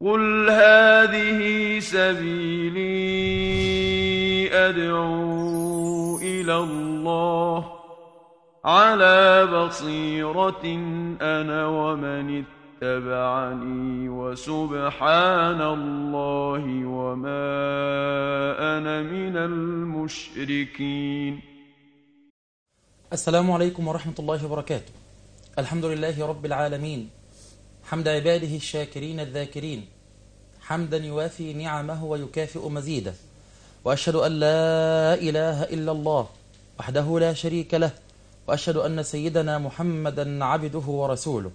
قل هذه سبيلي أدعو إلى الله على بصيرة أنا ومن اتبعني وسبحان الله وما أنا من المشركين. السلام عليكم ورحمة الله وبركاته. الحمد لله رب العالمين. حمد عباده الشاكرين الذاكرين. حمدا يوافي نعمه ويكافئ مزيده. وأشهد أن لا إله إلا الله وحده لا شريك له. وأشهد أن سيدنا محمدا عبده ورسوله.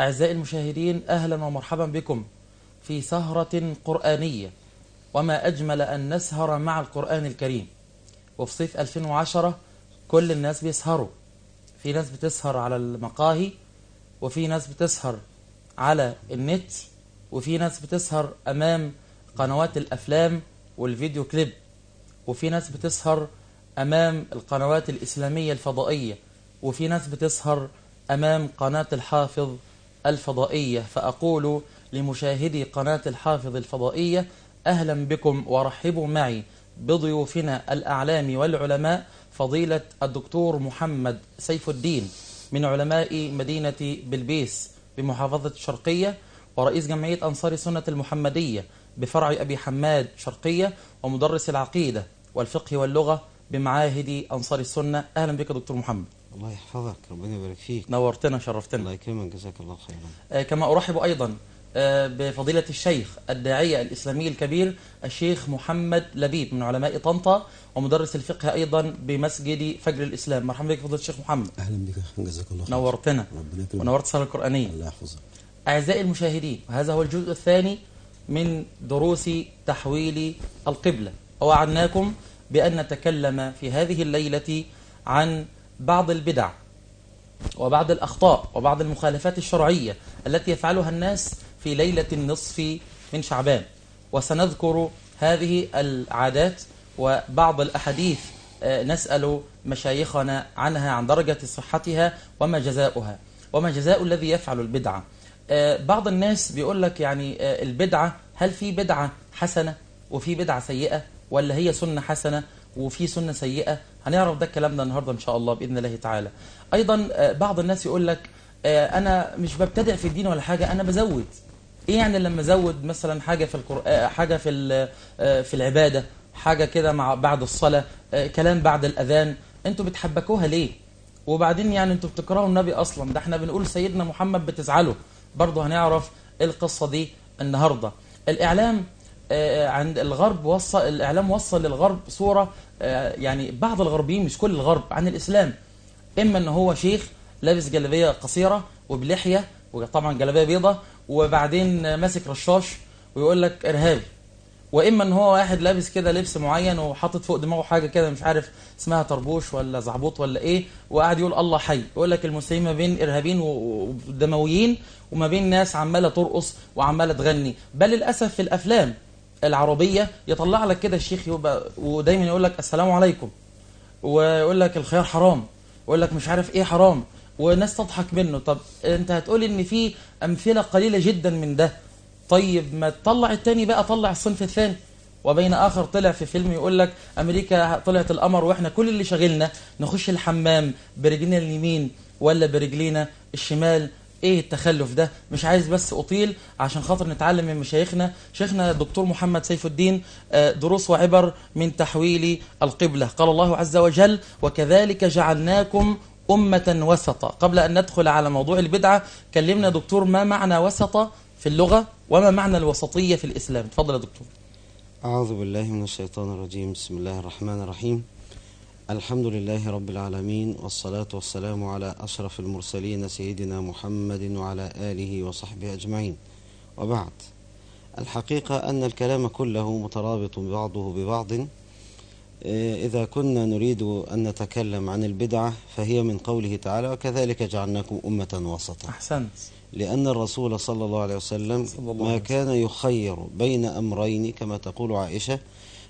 أعزائي المشاهدين أهلا ومرحبا بكم في سهرة قرآنية. وما أجمل أن نسهر مع القرآن الكريم. وفي صيف 2010 كل الناس بيسهروا. في ناس بتسهر على المقاهي. وفي ناس بتسهر على النت وفي ناس بتسهر أمام قنوات الأفلام والفيديو كليب وفي ناس بتسهر أمام القنوات الإسلامية الفضائية وفي ناس بتسهر أمام قناة الحافظ الفضائية. فأقول لمشاهدي قناة الحافظ الفضائية أهلا بكم ورحبوا معي بضيوفنا الأعلام والعلماء فضيلة الدكتور محمد سيف الدين. من علماء مدينة بلبيس بمحافظة الشرقية ورئيس جمعية أنصار السنة المحمدية بفرع أبي حماد شرقية ومدرس العقيدة والفقه واللغة بمعاهد أنصار السنة. أهلا بك دكتور محمد. الله يحفظك ربنا يبارك فيك. نورتنا شرفتنا. الله يكرمك جزاك الله خيرا. آه، كما أرحب أيضا بفضيلة الشيخ الداعية الإسلامي الكبير الشيخ محمد لبيب من علماء طنطا ومدرس الفقه أيضا بمسجد فجر الإسلام. مرحبا بك فضيلة الشيخ محمد. أهلا بك جزاك الله خير. نورتنا. ونورت الصلاة القرآنية. الله يحفظك. أعزائي المشاهدين وهذا هو الجزء الثاني من دروس تحويل القبلة. ووعدناكم بأن نتكلم في هذه الليلة عن بعض البدع وبعض الأخطاء وبعض المخالفات الشرعية التي يفعلها الناس في ليلة النصف من شعبان. وسنذكر هذه العادات وبعض الأحاديث آه، نسأل مشايخنا عنها عن درجة صحتها وما جزاؤها. وما جزاء الذي يفعل البدعة. آه، بعض الناس بيقول لك يعني آه، البدعة هل في بدعة حسنة وفي بدعة سيئة؟ ولا هي سنة حسنة وفي سنة سيئة؟ هنعرف ده الكلام ده النهاردة إن شاء الله بإذن الله تعالى. أيضا بعض الناس يقول لك أنا مش ببتدع في الدين ولا حاجة أنا بزود. إيه يعني لما ازود مثلا حاجة في القرآن حاجة في آه، في العبادة حاجة كده مع بعد الصلاة آه، كلام بعد الأذان أنتوا بتحبكوها ليه؟ وبعدين يعني أنتوا بتكرهوا النبي أصلا ده إحنا بنقول سيدنا محمد بتزعلوا برضه هنعرف إيه القصة دي النهارده. الإعلام آه، عند الغرب وصل الإعلام وصل للغرب صورة آه، يعني بعض الغربيين مش كل الغرب عن الإسلام. إما إن هو شيخ لابس جلابية قصيرة وبلحية وطبعا جلابية بيضة وبعدين ماسك رشاش ويقول لك ارهابي. وإما إن هو واحد لابس كده لبس معين وحاطط فوق دماغه حاجة كده مش عارف اسمها طربوش ولا زعبوط ولا إيه وقاعد يقول الله حي. يقول لك المسلمين ما بين إرهابيين ودمويين وما بين ناس عمالة ترقص وعمالة تغني. بل للأسف في الأفلام العربية يطلع لك كده الشيخ يبقى ودايما يقول لك السلام عليكم ويقول لك الخيار حرام ويقول لك مش عارف إيه حرام. وناس تضحك منه. طب انت هتقول ان في أمثلة قليلة جدا من ده. طيب ما تطلع التاني بقى طلع الصنف الثاني. وبين آخر طلع في فيلم يقول لك أمريكا طلعت القمر وإحنا كل اللي شاغلنا. نخش الحمام برجلنا اليمين ولا برجلينا الشمال؟ إيه التخلف ده؟ مش عايز بس أطيل عشان خاطر نتعلم من مشايخنا. شيخنا الدكتور محمد سيف الدين آه، دروس وعبر من تحويل القبلة. قال الله عز وجل وكذلك جعلناكم أمة وسطا. قبل أن ندخل على موضوع البدعة كلمنا دكتور ما معنى وسط في اللغة وما معنى الوسطية في الإسلام. تفضل يا دكتور. أعوذ بالله من الشيطان الرجيم. بسم الله الرحمن الرحيم. الحمد لله رب العالمين والصلاة والسلام على أشرف المرسلين سيدنا محمد وعلى آله وصحبه أجمعين. وبعد. الحقيقة أن الكلام كله مترابط بعضه ببعض. إذا كنا نريد أن نتكلم عن البدعة فهي من قوله تعالى وكذلك جعلناكم أمة وسطا أحسنت. لأن الرسول صلى الله عليه وسلم صلى الله ما كان يخير بين أمرين كما تقول عائشة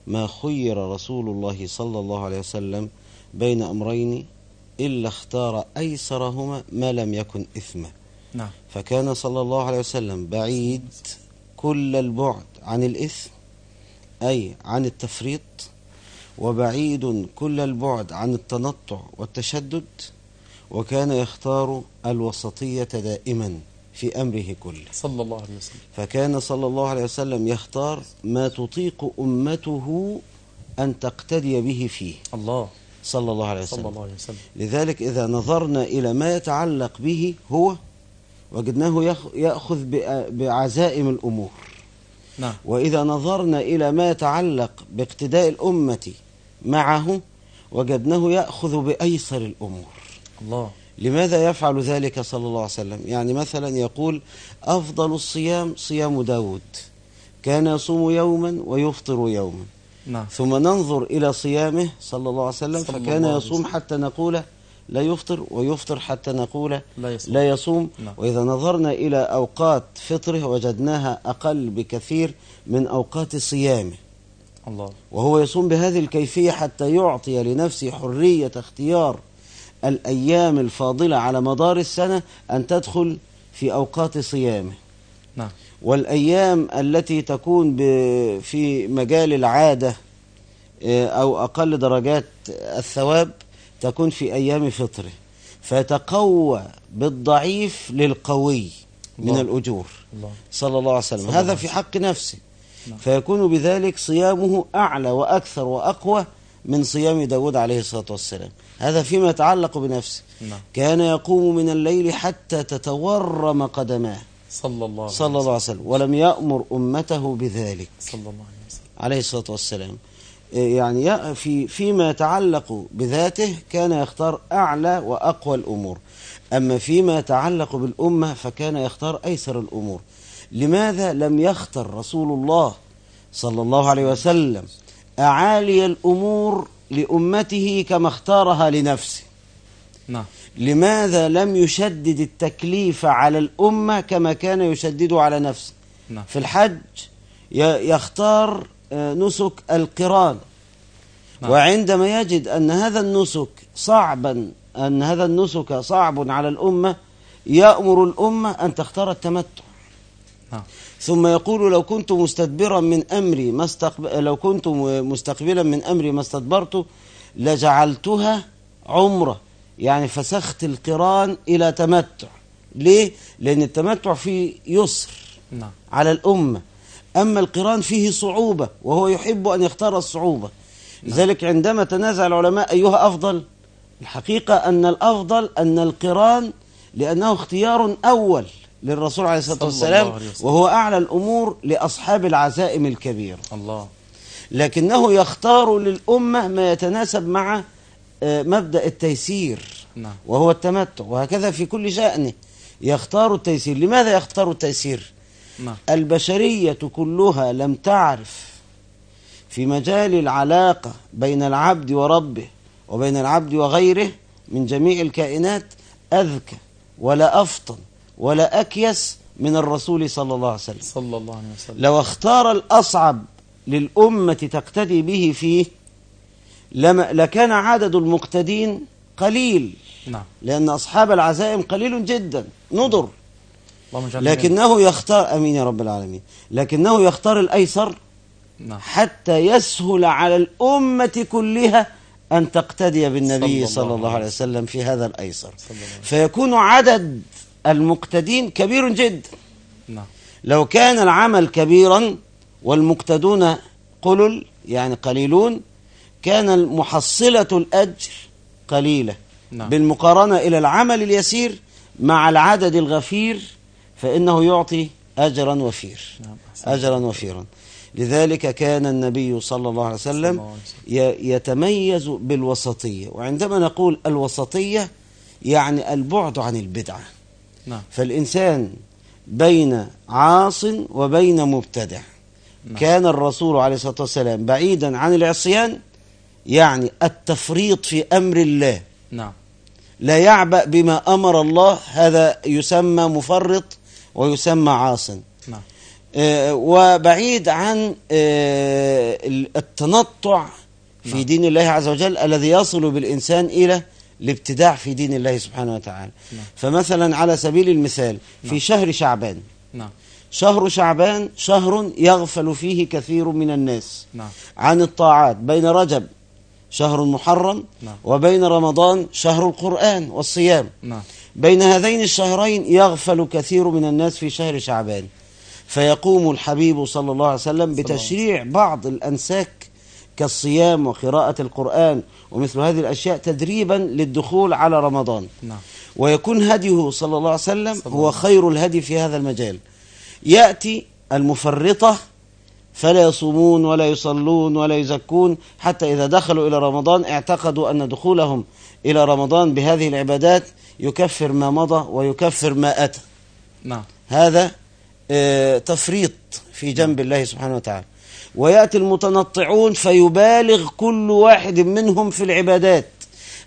ما خير رسول الله صلى الله عليه وسلم بين أمرين إلا اختار أيسرهما ما لم يكن إثما. نعم. فكان صلى الله عليه وسلم بعيد كل البعد عن الإثم أي عن التفريط وبعيد كل البعد عن التنطع والتشدد وكان يختار الوسطية دائما في أمره كله. صلى الله عليه وسلم. فكان صلى الله عليه وسلم يختار ما تطيق أمته أن تقتدي به فيه. الله. صلى الله عليه صلى وسلم. الله عليه وسلم. لذلك إذا نظرنا إلى ما يتعلق به هو وجدناه يأخذ بعزائم الأمور. نعم. وإذا نظرنا إلى ما يتعلق باقتداء الأمة معه وجدناه يأخذ بأيسر الأمور. الله. لماذا يفعل ذلك صلى الله عليه وسلم؟ يعني مثلا يقول أفضل الصيام صيام داود. كان يصوم يوما ويفطر يوما. نعم. ثم ننظر إلى صيامه صلى الله عليه وسلم صلى فكان الله يصوم وسلم. حتى نقول لا يفطر ويفطر حتى نقول لا يصوم. لا يصوم. نعم. وإذا نظرنا إلى أوقات فطره وجدناها أقل بكثير من أوقات صيامه. الله. وهو يصوم بهذه الكيفية حتى يعطي لنفسه حرية اختيار الأيام الفاضلة على مدار السنة أن تدخل في أوقات صيامه. نعم. والأيام التي تكون في مجال العادة آه، أو أقل درجات الثواب تكون في أيام فطره. فيتقوى بالضعيف للقوي من الله. الأجور. الله. صلى الله عليه وسلم. الله هذا في حق نفسه. فيكون بذلك صيامه أعلى وأكثر وأقوى من صيام داود عليه الصلاة والسلام. هذا فيما يتعلق بنفسه. نعم. كان يقوم من الليل حتى تتورم قدماه. صلى الله عليه صلى الله عليه وسلم. ولم يأمر أمته بذلك. صلى الله عليه وسلم. عليه الصلاة والسلام. إيه يعني في فيما يتعلق بذاته كان يختار أعلى وأقوى الأمور. أما فيما يتعلق بالأمة فكان يختار أيسر الأمور. لماذا لم يختر رسول الله صلى الله عليه وسلم أعالي الأمور لأمته كما اختارها لنفسه؟ نعم. لماذا لم يشدد التكليف على الأمة كما كان يشدد على نفسه؟ نعم. في الحج يختار آه، نسك القران. نعم. وعندما يجد أن هذا النسك صعبا أن هذا النسك صعب على الأمة يأمر الأمة أن تختار التمتع. ثم يقول لو كنت مستدبرا من أمري ما استقب... لو كنت مستقبلا من أمري ما استدبرت لجعلتها عمرة. يعني فسخت القرآن إلى تمتع. ليه؟ لأن التمتع فيه يسر نعم. على الأمة. أما القرآن فيه صعوبة وهو يحب أن يختار الصعوبة. لذلك عندما تنازع العلماء أيها أفضل الحقيقة أن الأفضل أن القرآن لأنه اختيار أول. للرسول عليه الصلاة والسلام عليه. وهو أعلى الأمور لأصحاب العزائم الكبيرة. الله. لكنه يختار للأمة ما يتناسب مع آه، مبدأ التيسير نعم. وهو التمتع وهكذا في كل شأنه يختار التيسير. لماذا يختار التيسير؟ نعم. البشرية كلها لم تعرف في مجال العلاقة بين العبد وربه وبين العبد وغيره من جميع الكائنات أذكى ولا أفطن. ولا أكيس من الرسول صلى الله عليه وسلم. صلى الله عليه وسلم. لو اختار الأصعب للأمة تقتدي به فيه لما لكان عدد المقتدين قليل. نعم. لأن أصحاب العزائم قليل جدا. منهم. لكنه يختار أمين يا رب العالمين. لكنه يختار الأيسر نعم. حتى يسهل على الأمة كلها أن تقتدي بالنبي صلى صلى الله الله عليه وسلم في هذا الأيسر. صلى الله عليه فيكون عدد المقتدين كبير جدا نعم. لو كان العمل كبيرا والمقتدون قلل يعني قليلون كان محصلة الأجر قليلة. نعم. بالمقارنة إلى العمل اليسير مع العدد الغفير فإنه يعطي أجرا وفير. نعم. أجرا وفيرا. لذلك كان النبي صلى الله عليه وسلم الله عليه وسلم. ي- يتميز بالوسطية. وعندما نقول الوسطية يعني البعد عن البدعة. نعم. فالإنسان بين عاص وبين مبتدع. نعم. كان الرسول عليه الصلاة والسلام بعيدا عن العصيان يعني التفريط في أمر الله. نعم. لا يعبأ بما أمر الله هذا يسمى مفرط ويسمى عاص. نعم. آه، وبعيد عن آه، التنطع في نعم. دين الله عز وجل الذي يصل بالإنسان إلى الابتداع في دين الله سبحانه وتعالى. نعم. فمثلا على سبيل المثال في نعم. شهر شعبان. نعم. شهر شعبان شهر يغفل فيه كثير من الناس نعم. عن الطاعات. بين رجب شهر محرم نعم. وبين رمضان شهر القرآن والصيام. نعم. بين هذين الشهرين يغفل كثير من الناس في شهر شعبان. فيقوم الحبيب صلى الله عليه وسلم. بتشريع بعض الأنساك كالصيام وقراءة القرآن ومثل هذه الأشياء تدريبا للدخول على رمضان. نعم. ويكون هديه صلى الله عليه وسلم صلى هو الله. خير الهدي في هذا المجال. يأتي المفرطة فلا يصومون ولا يصلون ولا يزكون حتى إذا دخلوا إلى رمضان اعتقدوا أن دخولهم إلى رمضان بهذه العبادات يكفر ما مضى ويكفر ما أتى. نعم. هذا آه، تفريط في جنب الله سبحانه وتعالى. ويأتي المتنطعون فيبالغ كل واحد منهم في العبادات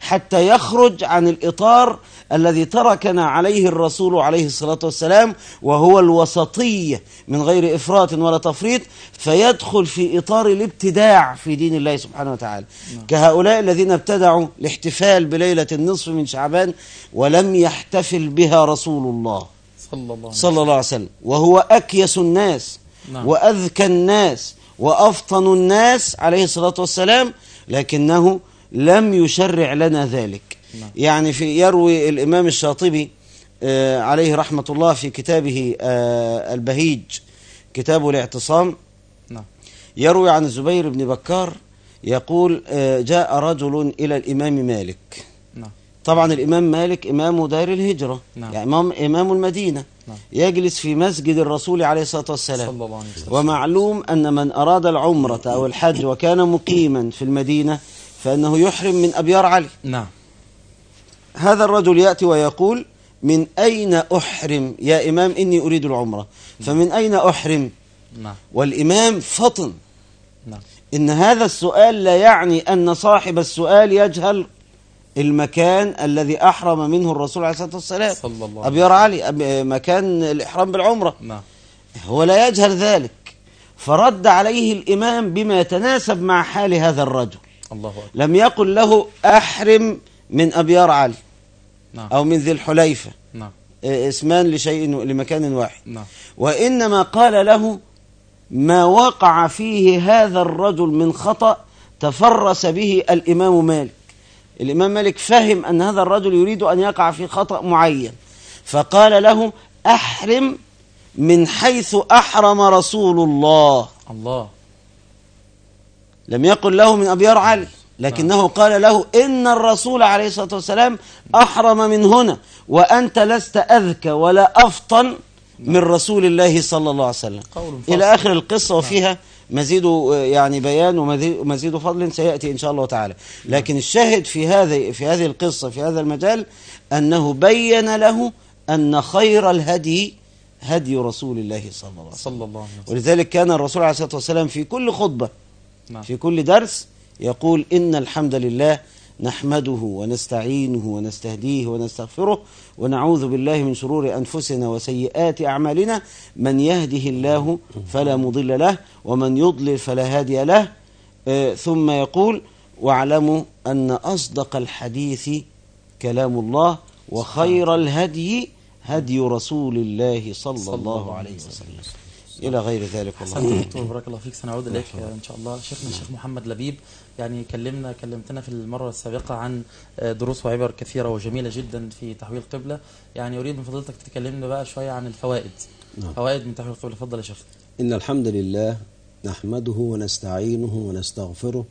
حتى يخرج عن الإطار الذي تركنا عليه الرسول عليه الصلاة والسلام وهو الوسطية من غير إفراط ولا تفريط فيدخل في إطار الابتداع في دين الله سبحانه وتعالى. كهؤلاء الذين ابتدعوا الاحتفال بليلة النصف من شعبان ولم يحتفل بها رسول الله. صلى الله عليه وسلم. صلى الله عليه وسلم. وهو أكيس الناس نعم. وأذكى الناس. وأفطن الناس عليه الصلاة والسلام لكنه لم يشرع لنا ذلك. نعم. يعني في يروي الإمام الشاطبي آه، عليه رحمة الله في كتابه آه، البهيج كتابه الاعتصام. نعم. يروي عن الزبير بن بكار يقول آه، جاء رجل إلى الإمام مالك. طبعا الإمام مالك إمام دار الهجرة. نعم. يعني إمام, إمام المدينة. نعم. يجلس في مسجد الرسول عليه الصلاة صلى والسلام الله عليه وسلم. ومعلوم أن من أراد العمرة أو الحج وكان مقيما في المدينة فإنه يحرم من أبيار علي. نعم. هذا الرجل يأتي ويقول من أين أحرم يا إمام إني أريد العمرة؟ فمن أين أحرم؟ نعم. والإمام فطن. نعم. إن هذا السؤال لا يعني أن صاحب السؤال يجهل المكان الذي أحرم منه الرسول عليه الصلاة والسلام. صلى الله أبيار علي مكان الإحرام بالعمرة. نعم. هو لا يجهل ذلك. فرد عليه الإمام بما يتناسب مع حال هذا الرجل. الله أكبر. لم يقل له أحرم من أبيار علي. نعم. أو من ذي الحليفة. نعم. إيه، إسمان لشيء لمكان واحد. نعم. وإنما قال له ما وقع فيه هذا الرجل من خطأ تفرس به الإمام مالك. الإمام مالك فهم أن هذا الرجل يريد أن يقع في خطأ معين. فقال له أحرم من حيث أحرم رسول الله. الله. لم يقل له من أبيار علي لكنه قال له إن الرسول عليه الصلاة والسلام أحرم من هنا وأنت لست أذكى ولا أفطن من رسول الله صلى الله عليه وسلم. إلى آخر القصة وفيها مزيد يعني بيان ومزيد فضل سيأتي إن شاء الله تعالى. لكن الشاهد في هذه في هذه القصة في هذا المجال أنه بين له أن خير الهدي هدي رسول الله صلى الله عليه وسلم. صلى الله عليه وسلم. ولذلك كان الرسول عليه الصلاة والسلام في كل خطبة نعم. في كل درس يقول إن الحمد لله نحمده ونستعينه ونستهديه ونستغفره ونعوذ بالله من شرور أنفسنا وسيئات أعمالنا. من يهده الله فلا مضل له ومن يضلل فلا هادي له. آه، ثم يقول واعلموا أن أصدق الحديث كلام الله وخير الهدي هدي رسول الله صلى, صلى الله عليه وسلم. إلى غير ذلك والله. دكتور بارك الله فيك. سنعود إليك إن شاء الله. شيخنا الشيخ محمد لبيب يعني كلمنا كلمتنا في المرة السابقة عن آه، دروس وعبر كثيرة وجميلة جدا في تحويل القبلة يعني أريد من فضيلتك تكلمنا بقى شوية عن الفوائد. نعم. فوائد من تحويل القبلة تفضل يا شيخ. إن الحمد لله نحمده ونستعينه ونستغفره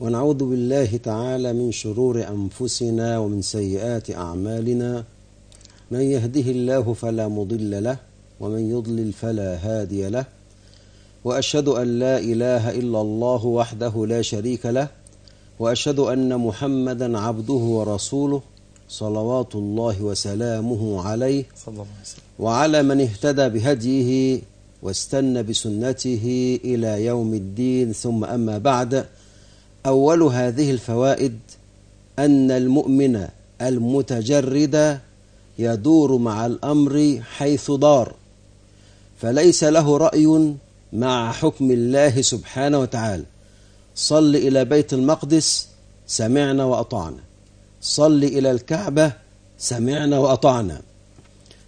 ونعوذ بالله تعالى من شرور أنفسنا ومن سيئات أعمالنا. من يهده الله فلا مضل له ومن يضلل فلا هادي له وأشهد أن لا إله إلا الله وحده لا شريك له وأشهد أن محمدا عبده ورسوله صلوات الله وسلامه عليه وعلى من اهتدى بهديه واستنى بسنته إلى يوم الدين. ثم أما بعد أول هذه الفوائد أن المؤمن المتجرد يدور مع الأمر حيث دار. فليس له رأي مع حكم الله سبحانه وتعالى. صل إلى بيت المقدس سمعنا وأطعنا. صل إلى الكعبة سمعنا وأطعنا.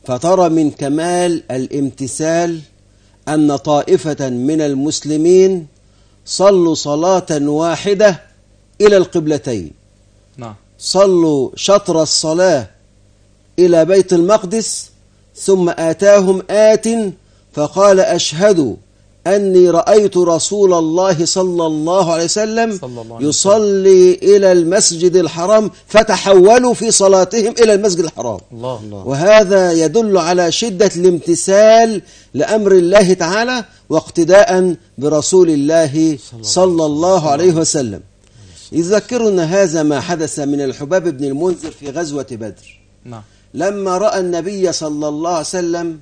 فترى من كمال الامتثال أن طائفة من المسلمين صلوا صلاة واحدة إلى القبلتين. نعم. صلوا شطر الصلاة إلى بيت المقدس ثم آتاهم آت فقال أشهد أني رأيت رسول الله صلى الله عليه وسلم يصلي إلى المسجد الحرام فتحولوا في صلاتهم إلى المسجد الحرام. الله الله. وهذا يدل على شدة الامتثال لأمر الله تعالى واقتداء برسول الله صلى الله عليه وسلم. يذكرنا هذا ما حدث من الحباب بن المنذر في غزوة بدر. نعم. لما رأى النبي صلى الله عليه وسلم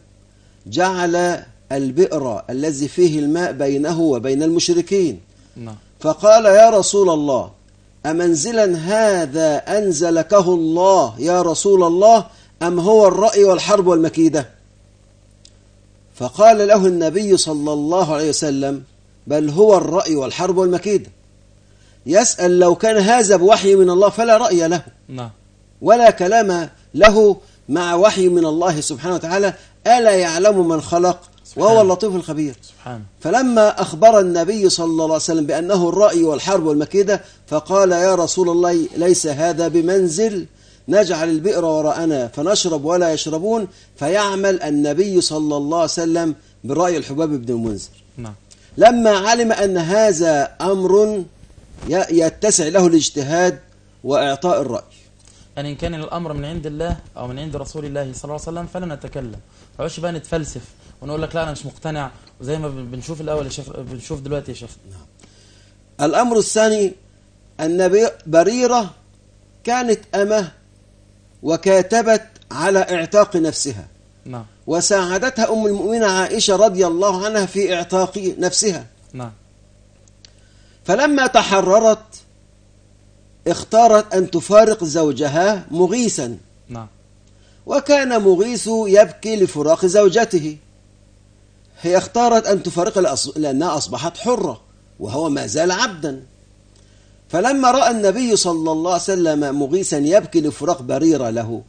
جعل البئر الذي فيه الماء بينه وبين المشركين. نعم. فقال يا رسول الله أمنزلا هذا أنزلكه الله يا رسول الله أم هو الرأي والحرب والمكيدة؟ فقال له النبي صلى الله عليه وسلم بل هو الرأي والحرب والمكيدة يسأل لو كان هذا بوحي من الله فلا رأي له. نعم. ولا كلام له مع وحي من الله سبحانه وتعالى ألا يعلم من خلق؟ وهو. اللطيف الخبير. سبحانه فلما أخبر النبي صلى الله عليه وسلم بأنه الرأي والحرب والمكيدة فقال يا رسول الله ليس هذا بمنزل؟ نجعل البئر وراءنا فنشرب ولا يشربون. فيعمل النبي صلى الله عليه وسلم برأي الحباب بن المنذر. نعم. لما علم أن هذا أمر يتسع له الاجتهاد وإعطاء الرأي. يعني إن كان الأمر من عند الله أو من عند رسول الله صلى الله عليه وسلم فلا نتكلم. ما بقى نتفلسف ونقول لك لا أنا مش مقتنع. وزي ما بن- بنشوف الأول يا شيخ بنشوف دلوقتي يا شيخ. الأمر الثاني أن بريرة كانت أمة وكاتبت على إعتاق نفسها. نعم. وساعدتها أم المؤمنين عائشة رضي الله عنها في إعتاق نفسها. نعم. فلما تحررت اختارت أن تفارق زوجها مغيثا. نعم. وكان مغيث يبكي لفراق زوجته. هي اختارت أن تفارق لأنها أصبحت حرة وهو ما زال عبدا. فلما رأى النبي صلى الله عليه وسلم مغيثا يبكي لفراق بريرة له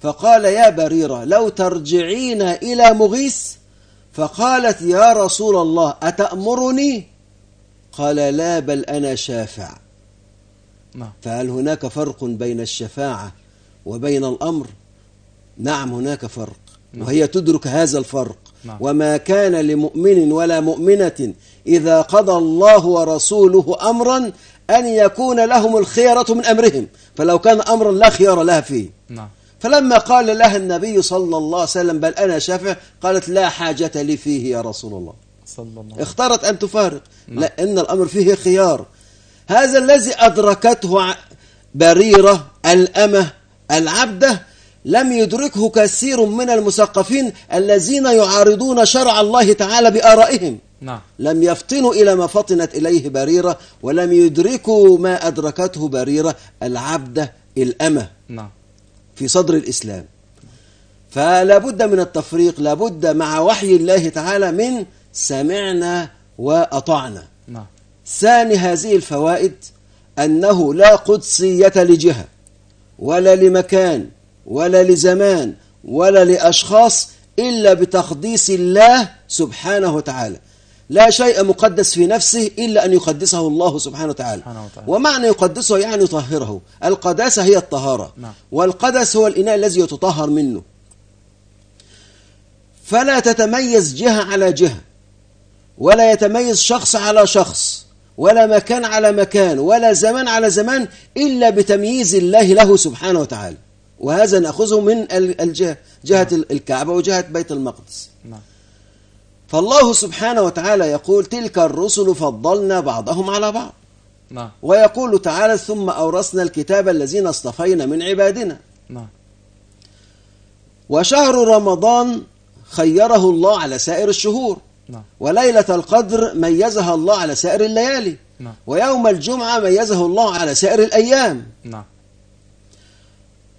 فقال يا بريرة لو ترجعين إلى مغيث؟ فقالت يا رسول الله أتأمرني؟ قال لا بل أنا شافع. نعم. فهل هناك فرق بين الشفاعة وبين الأمر؟ نعم هناك فرق نعم. وهي تدرك هذا الفرق. نعم. وما كان لمؤمن ولا مؤمنة إذا قضى الله ورسوله أمرا أن يكون لهم الخيرة من أمرهم. فلو كان أمرا لا خيار لها فيه. نعم. فلما قال لها النبي صلى الله عليه وسلم بل أنا شافع قالت لا حاجة لي فيه يا رسول الله. صلى الله عليه وسلم. اختارت أن تفارق. نعم. لأن الأمر فيه خيار. هذا الذي أدركته بريرة الأمة العبدة لم يدركه كثير من المثقفين الذين يعارضون شرع الله تعالى بآرائهم. نعم. لم يفطنوا إلى ما فطنت إليه بريرة ولم يدركوا ما أدركته بريرة العبدة الأمة. نعم. في صدر الإسلام. فلا بد من التفريق لا بد مع وحي الله تعالى من سمعنا وأطعنا. ثاني هذه الفوائد أنه لا قدسية لجهة ولا لمكان ولا لزمان ولا لأشخاص إلا بتقديس الله سبحانه وتعالى. لا شيء مقدس في نفسه إلا أن يقدسه الله سبحانه وتعالى. سبحانه وتعالى. ومعنى يقدسه؟ يعني يطهره. القداسة هي الطهارة. نعم. والقدس هو الإناء الذي يتطهر منه. فلا تتميز جهة على جهة ولا يتميز شخص على شخص. ولا مكان على مكان ولا زمان على زمان إلا بتمييز الله له سبحانه وتعالى. وهذا نأخذه من ال- الجهة جهة ال- الكعبة وجهة بيت المقدس. نعم. فالله سبحانه وتعالى يقول تلك الرسل فضلنا بعضهم على بعض. نعم. ويقول تعالى ثم أورثنا الكتاب الذين اصطفينا من عبادنا. نعم. وشهر رمضان خيره الله على سائر الشهور. نعم. وليلة القدر ميزها الله على سائر الليالي. نعم. ويوم الجمعة ميزه الله على سائر الأيام. نعم.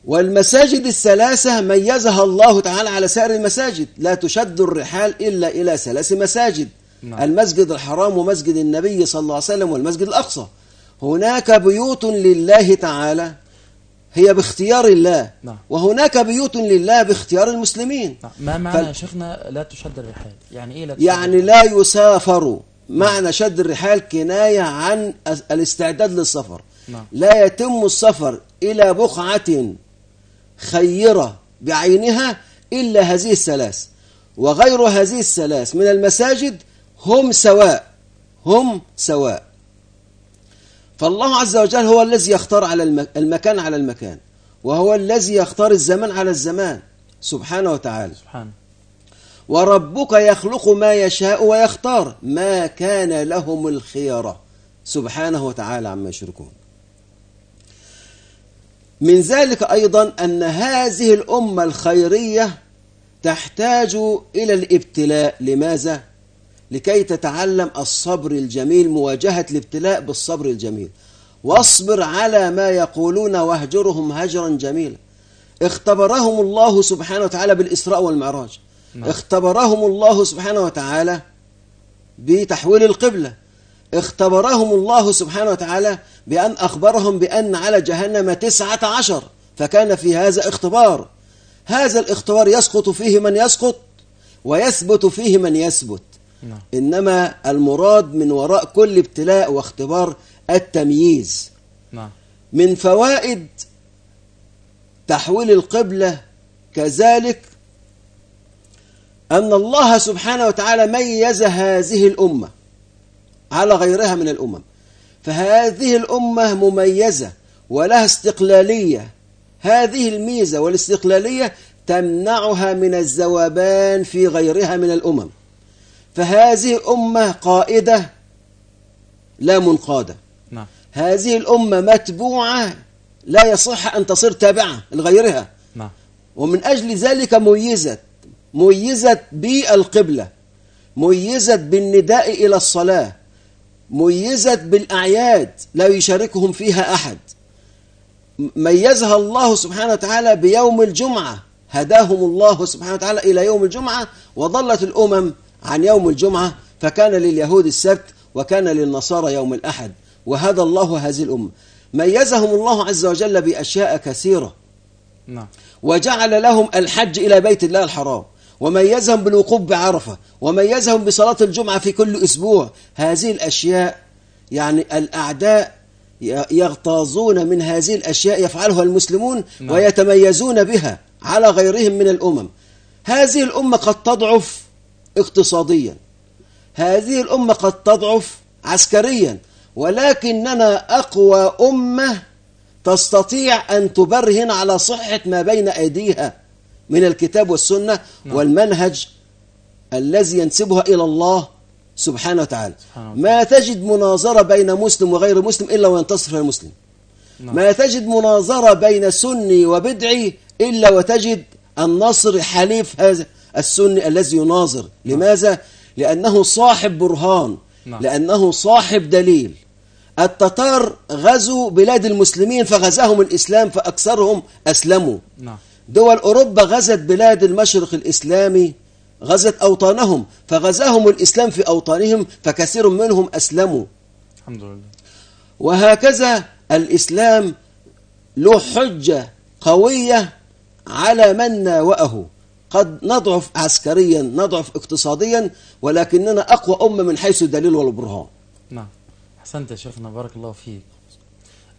والمساجد الثلاثة ميزها الله تعالى على سائر المساجد. لا تشد الرحال إلا إلى ثلاث مساجد. نعم. المسجد الحرام ومسجد النبي صلى الله عليه وسلم والمسجد الأقصى. هناك بيوت لله تعالى. هي باختيار الله. نعم. وهناك بيوت لله باختيار المسلمين. نعم. ما معنى يا شيخنا لا تشد الرحال. يعني إيه لا تشد يعني لا يسافر. معنى شد الرحال كناية عن الاستعداد للسفر. نعم. لا يتم السفر إلى بقعة خيرة بعينها إلا هذه الثلاث. وغير هذه الثلاث من المساجد هم سواء. هم سواء. فالله عز وجل هو الذي يختار على الم- المكان على المكان وهو الذي يختار الزمان على الزمان سبحانه وتعالى. سبحانه وربك يخلق ما يشاء ويختار. ما كان لهم الخيرة سبحانه وتعالى عما يشركون. من ذلك أيضا أن هذه الأمة الخيرية تحتاج إلى الابتلاء. لماذا؟ لكي تتعلم الصبر الجميل مواجهة الابتلاء بالصبر الجميل. واصبر على ما يقولون واهجرهم هجرا جميلا. اختبرهم الله سبحانه وتعالى بالإسراء والمعراج. نعم. اختبرهم الله سبحانه وتعالى بتحويل القبلة. اختبرهم الله سبحانه وتعالى بأن أخبرهم بأن على جهنم تسعة عشر فكان في هذا اختبار. هذا الاختبار يسقط فيه من يسقط ويثبت فيه من يثبت. إنما المراد من وراء كل ابتلاء واختبار التمييز. نعم. من فوائد تحويل القبلة كذلك أن الله سبحانه وتعالى ميز هذه الأمة على غيرها من الأمم. فهذه الأمة مميزة ولها استقلالية. هذه الميزة والاستقلالية تمنعها من الذوبان في غيرها من الأمم. فهذه أمة قائدة لا منقادة. نعم. هذه الأمة متبوعة لا يصح أن تصير تابعة لغيرها. نعم. ومن أجل ذلك ميزت ميزت بالقبلة ميزت بالنداء إلى الصلاة ميزت بالأعياد لا يشاركهم فيها أحد. ميزها الله سبحانه وتعالى بيوم الجمعة. هداهم الله سبحانه وتعالى إلى يوم الجمعة وضلت الأمم عن يوم الجمعة فكان لليهود السبت وكان للنصارى يوم الأحد وهدى الله هذه الأمة. ميزهم الله عز وجل بأشياء كثيرة. نعم. وجعل لهم الحج إلى بيت الله الحرام. وميزهم بالوقوف بعرفة. وميزهم بصلاة الجمعة في كل أسبوع. هذه الأشياء يعني الأعداء يغتاظون من هذه الأشياء يفعلها المسلمون نعم. ويتميزون بها على غيرهم من الأمم. هذه الأمة قد تضعف اقتصاديا هذه الأمة قد تضعف عسكريا ولكننا أقوى أمة تستطيع أن تبرهن على صحة ما بين أيديها من الكتاب والسنة نعم. والمنهج الذي ينسبها إلى الله سبحانه وتعالى ما تجد مناظرة بين مسلم وغير مسلم إلا وينتصر المسلم نعم. ما تجد مناظرة بين سني وبدعي إلا وتجد النصر حليف هذا السني الذي يناظر. لماذا؟ لأنه صاحب برهان. نعم. لأنه صاحب دليل. التتار غزوا بلاد المسلمين فغزاهم الإسلام فأكثرهم أسلموا. نعم. دول أوروبا غزت بلاد المشرق الإسلامي غزت أوطانهم. فغزاهم الإسلام في أوطانهم فكثير منهم أسلموا. الحمد لله. وهكذا الإسلام له حجة قوية على من ناوأه. قد نضعف عسكريا نضعف اقتصاديا ولكننا أقوى أمة من حيث الدليل والبرهان. نعم. أحسنت يا شيخنا بارك الله فيك.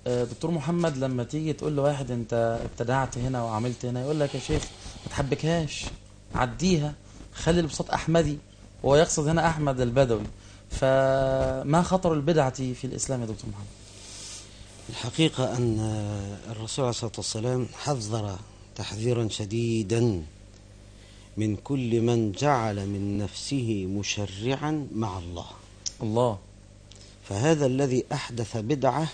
آه، دكتور محمد لما تيجي تقول لواحد أنت ابتدعت هنا وعملت هنا يقول لك يا شيخ ما تحبكهاش عديها خلي البساط أحمدي وهو يقصد هنا أحمد البدوي. فما خطر البدعة في الإسلام يا دكتور محمد؟ الحقيقة أن الرسول عليه الصلاة والسلام حذر تحذيرا شديدا من كل من جعل من نفسه مشرعا مع الله. الله. فهذا الذي أحدث بدعة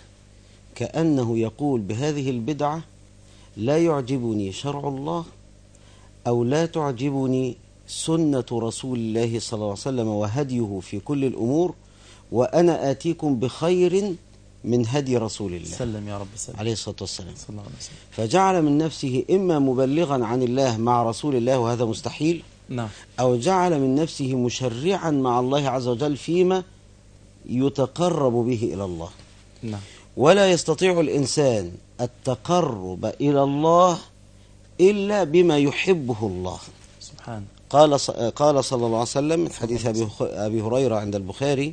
كأنه يقول بهذه البدعة لا يعجبني شرع الله أو لا تعجبني سنة رسول الله صلى الله عليه وسلم وهديه في كل الأمور وأنا آتيكم بخير من هدي رسول الله. سلم يا رب سلم. عليه الصلاة والسلام. صلى الله عليه وسلم. فجعل من نفسه إما مبلغا عن الله مع رسول الله وهذا مستحيل نعم. أو جعل من نفسه مشرعا مع الله عز وجل فيما يتقرب به إلى الله. نعم. ولا يستطيع الإنسان التقرب إلى الله إلا بما يحبه الله. سبحان. قال ص- قال صلى الله عليه وسلم من حديث أبي هريرة عند البخاري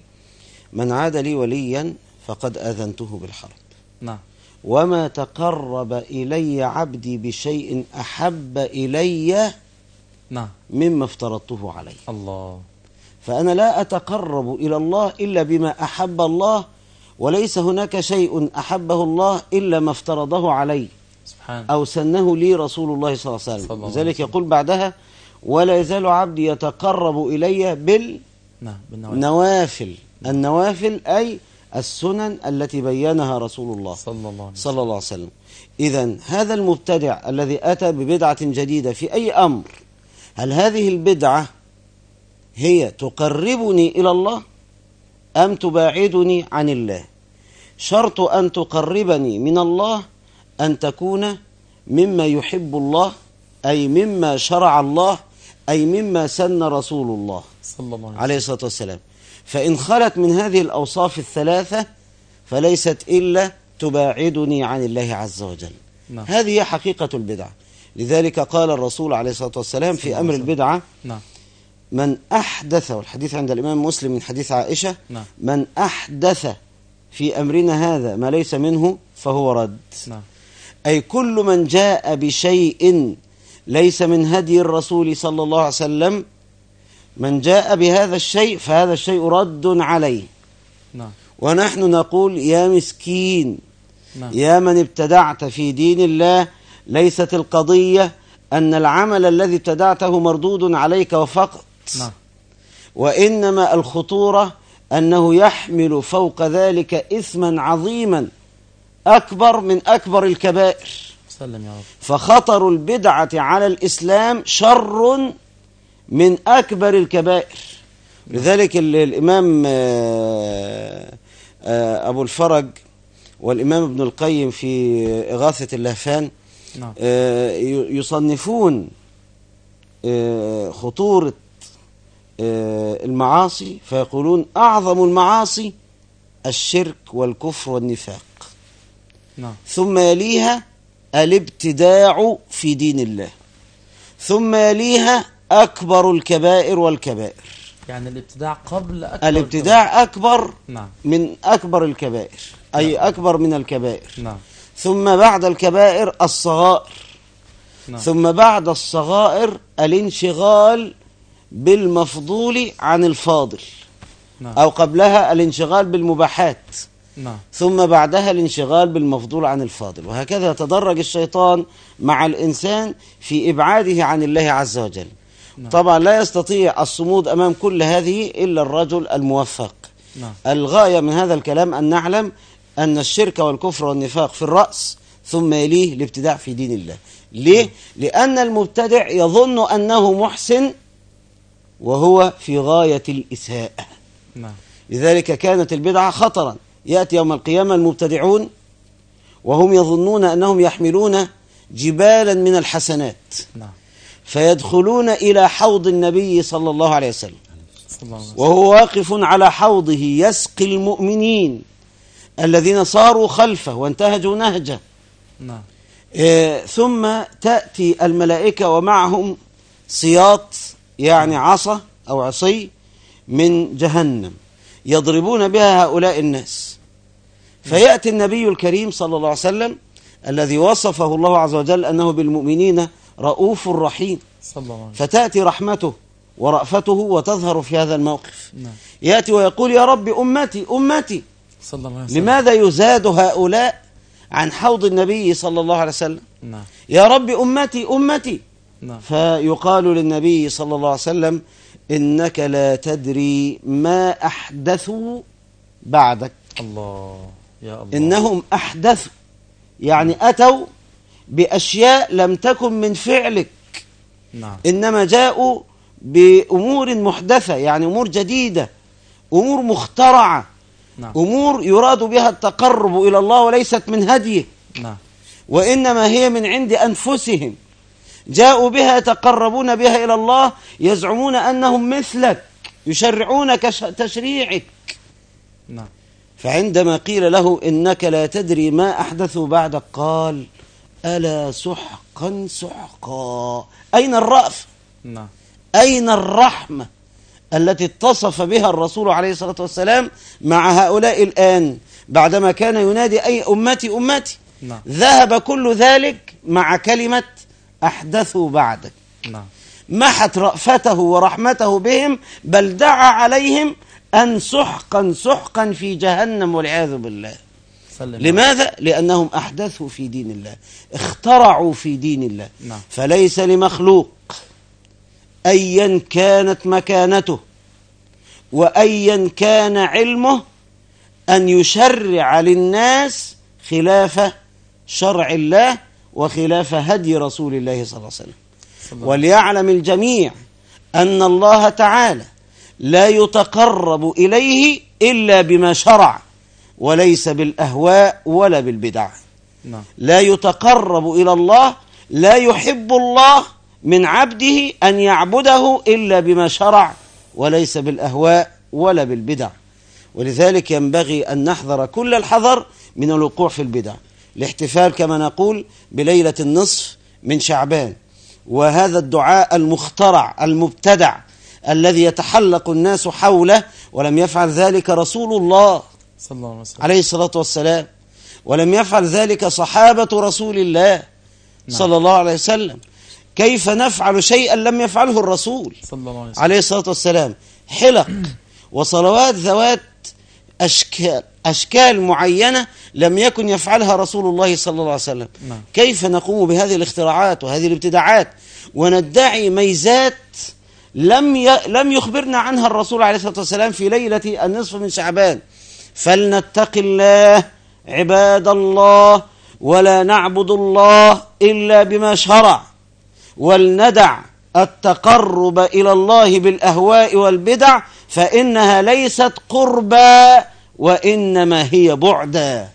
من عاد لي وليا فقد آذنته بالحرب. نعم. وما تقرب إلي عبدي بشيء أحب إلي نعم. مما افترضته عليه الله. فأنا لا أتقرب إلى الله إلا بما أحب الله وليس هناك شيء أحبه الله إلا ما افترضه علي. سبحان. أو سنه لي رسول الله صلى الله عليه وسلم. لذلك يقول بعدها ولا يزال عبدي يتقرب إلي نعم بالنوافل. النوافل أي السنن التي بينها رسول الله صلى الله عليه وسلم. صلى الله عليه وسلم. إذا هذا المبتدع الذي أتى ببدعة جديدة في أي أمر هل هذه البدعة هي تقربني إلى الله أم تباعدني عن الله؟ شرط أن تقربني من الله أن تكون مما يحب الله أي مما شرع الله أي مما سن رسول الله. صلى الله عليه عليه الصلاة والسلام. فإن خلت من هذه الأوصاف الثلاثة فليست إلا تباعدني عن الله عز وجل نعم. هذه هي حقيقة البدعة لذلك قال الرسول عليه الصلاة والسلام في أمر. البدعة نعم من أحدث والحديث عند الإمام مسلم من حديث عائشة نعم. من أحدث في أمرنا هذا ما ليس منه فهو رد نعم أي كل من جاء بشيء ليس من هدي الرسول صلى الله عليه وسلم من جاء بهذا الشيء فهذا الشيء رد عليه. نعم. ونحن نقول يا مسكين نعم. يا من ابتدعت في دين الله ليست القضية أن العمل الذي ابتدعته مردود عليك وفقط. نعم. وإنما الخطورة أنه يحمل فوق ذلك إثما عظيما أكبر من أكبر الكبائر. سلم يا رب. فخطر البدعة على الإسلام شر من أكبر الكبائر. لذلك ال- الإمام آه، آه، أبو الفرج والإمام ابن القيم في إغاثة اللهفان نعم. آه، يصنفون خطورة المعاصي فيقولون أعظم المعاصي الشرك والكفر والنفاق. نعم. ثم يليها الابتداع في دين الله. ثم يليها أكبر الكبائر والكبائر. يعني الابتداع قبل أكبر الابتداع أكبر. نعم. من أكبر الكبائر أي أكبر من الكبائر. نعم. ثم بعد الكبائر الصغائر. نعم. ثم بعد الصغائر الانشغال بالمفضول عن الفاضل. نعم. أو قبلها الانشغال بالمباحات. نعم. ثم بعدها الانشغال بالمفضول عن الفاضل. وهكذا يتدرج الشيطان مع الإنسان في إبعاده عن الله عز وجل. نعم. طبعا لا يستطيع الصمود أمام كل هذه إلا الرجل الموفق. نعم. الغاية من هذا الكلام أن نعلم أن الشرك والكفر والنفاق في الرأس ثم يليه الابتداع في دين الله. ليه؟ لأن المبتدع يظن أنه محسن وهو في غاية الإساءة نعم. لذلك كانت البدعة خطرا. يأتي يوم القيامة المبتدعون وهم يظنون أنهم يحملون جبالا من الحسنات. نعم. فيدخلون إلى حوض النبي صلى الله عليه وسلم. وهو واقف على حوضه يسقي المؤمنين الذين صاروا خلفه وانتهجوا نهجة. نعم. آه، ثم تأتي الملائكة ومعهم سياط يعني عصا أو عصي من جهنم. يضربون بها هؤلاء الناس. فيأتي النبي الكريم صلى الله عليه وسلم الذي وصفه الله عز وجل أنه بالمؤمنين رؤوف رحيم. صلى الله عليه وسلم. فتأتي رحمته ورأفته وتظهر في هذا الموقف. نعم. يأتي ويقول يا رب أمتي أمتي. صلى الله عليه وسلم. لماذا يزاد هؤلاء عن حوض النبي صلى الله عليه وسلم؟ نعم. يا رب أمتي أمتي. نعم. فيقال للنبي صلى الله عليه وسلم إنك لا تدري ما أحدثوا بعدك. الله يا الله. إنهم أحدثوا يعني أتوا بأشياء لم تكن من فعلك. نعم. إنما جاءوا بأمور محدثة يعني أمور جديدة أمور مخترعة نعم. أمور يراد بها التقرب إلى الله وليست من هديه. نعم. وإنما هي من عند أنفسهم. جاءوا بها يتقربون بها إلى الله يزعمون أنهم مثلك يشرعون تشريعك. نعم. فعندما قيل له إنك لا تدري ما أحدثوا بعدك قال ألا سحقا سحقا. أين الرأف؟ نعم. أين الرحمة التي اتصف بها الرسول عليه الصلاة والسلام مع هؤلاء الآن بعدما كان ينادي أي أمتي أمتي؟ نعم. ذهب كل ذلك مع كلمة أحدثوا بعدك. نعم. محت رأفته ورحمته بهم بل دعا عليهم أن سحقا سحقا في جهنم والعياذ بالله. لماذا؟ لأنهم أحدثوا في دين الله اخترعوا في دين الله. نعم. فليس لمخلوق أيا كانت مكانته وأيا كان علمه أن يشرع للناس خلاف شرع الله وخلاف هدي رسول الله صلى الله عليه وسلم. وليعلم الجميع أن الله تعالى لا يتقرب إليه إلا بما شرع. وليس بالأهواء ولا بالبدع. نعم. لا يتقرب إلى الله لا يحب الله من عبده أن يعبده إلا بما شرع وليس بالأهواء ولا بالبدع. ولذلك ينبغي أن نحذر كل الحذر من الوقوع في البدع. الاحتفال كما نقول بليلة النصف من شعبان. وهذا الدعاء المخترع المبتدع الذي يتحلق الناس حوله ولم يفعل ذلك رسول الله صلى الله عليه وسلم. عليه الصلاة والسلام. ولم يفعل ذلك صحابة رسول الله صلى الله عليه وسلم. كيف نفعل شيئا لم يفعله الرسول؟ صلى الله عليه وسلم. عليه الصلاة والسلام. حلق. وصلوات ذوات أشكال أشكال معينة لم يكن يفعلها رسول الله صلى الله عليه وسلم. نعم. كيف نقوم بهذه الاختراعات وهذه الابتداعات؟ وندعي ميزات لم ي... لم يخبرنا عنها الرسول عليه الصلاة والسلام في ليلة النصف من شعبان. فلنتق الله عباد الله ولا نعبد الله إلا بما شرع ولندع التقرب إلى الله بالأهواء والبدع فإنها ليست قربا وإنما هي بعدا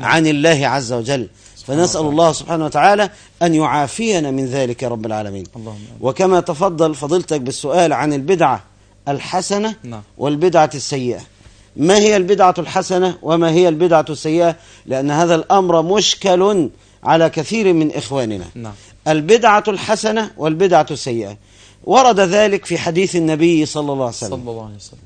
عن الله عز وجل فنسأل الله سبحانه وتعالى أن يعافينا من ذلك يا رب العالمين. وكما تفضل فضيلتك بالسؤال عن البدعة الحسنة نعم. والبدعة السيئة ما هي البدعة الحسنة وما هي البدعة السيئة؟ لأن هذا الأمر مشكل على كثير من إخواننا. نعم. البدعة الحسنة والبدعة السيئة. ورد ذلك في حديث النبي صلى الله عليه صلى وسلم الله عليه وسلم.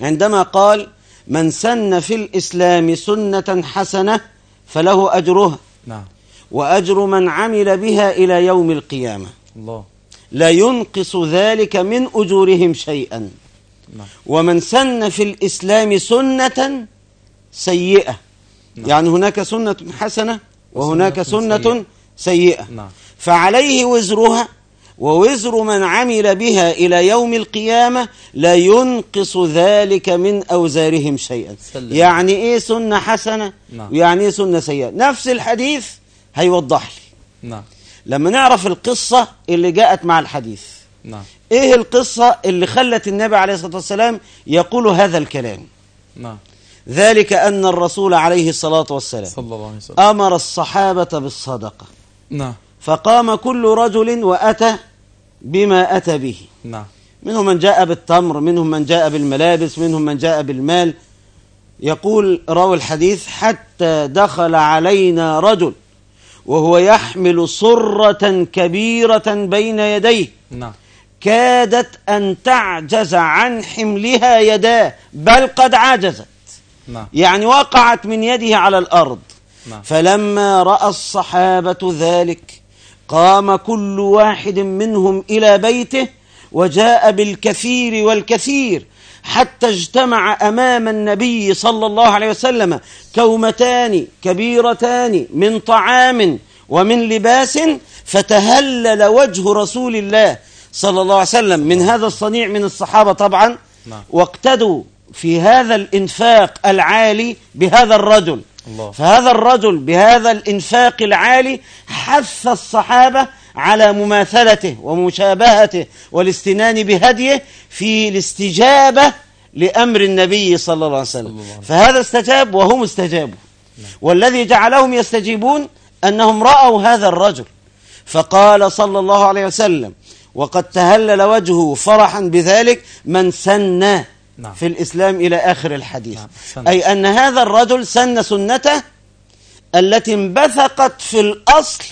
عندما قال من سن في الإسلام سنة حسنة فله أجرها نعم. وأجر من عمل بها إلى يوم القيامة. الله. لا ينقص ذلك من أجورهم شيئا. نعم. ومن سن في الإسلام سنة سيئة. يعني هناك سنة حسنة وهناك سنة سيئة. نعم. فعليه وزرها ووزر من عمل بها إلى يوم القيامة لا ينقص ذلك من أوزارهم شيئا. سلم. يعني إيه سنة حسنة؟ نعم. ويعني إيه سنة سيئة؟ نفس الحديث هيوضح لي. نعم. لما نعرف القصة اللي جاءت مع الحديث. نعم. إيه القصة اللي خلت النبي عليه الصلاة والسلام يقول هذا الكلام؟ نعم. ذلك أن الرسول عليه الصلاة والسلام صلى الله عليه وسلم. أمر الصحابة بالصدقة. نعم. فقام كل رجل وأتى بما أتى به. نعم. منهم من جاء بالتمر منهم من جاء بالملابس منهم من جاء بالمال. يقول راوي الحديث حتى دخل علينا رجل وهو يحمل صرة كبيرة بين يديه. نعم. كادت أن تعجز عن حملها يداه بل قد عجزت نعم. يعني وقعت من يده على الأرض. نعم. فلما رأى الصحابة ذلك قام كل واحد منهم إلى بيته وجاء بالكثير والكثير حتى اجتمع أمام النبي صلى الله عليه وسلم كومتان كبيرتان من طعام ومن لباس فتهلل وجه رسول الله صلى الله عليه وسلم من هذا الصنيع من الصحابة طبعا نعم. واقتدوا في هذا الإنفاق العالي بهذا الرجل الله. فهذا الرجل بهذا الإنفاق العالي حث الصحابة على مماثلته ومشابهته والاستنان بهديه في الاستجابة لأمر النبي صلى الله عليه وسلم الله عليه وسلم. فهذا استجاب وهم استجابوا والذي جعلهم يستجيبون أنهم رأوا هذا الرجل فقال صلى الله عليه وسلم وقد تهلل وجهه فرحا بذلك من سن نعم. في الإسلام إلى آخر الحديث نعم. أي أن هذا الرجل سن سنته التي انبثقت في الأصل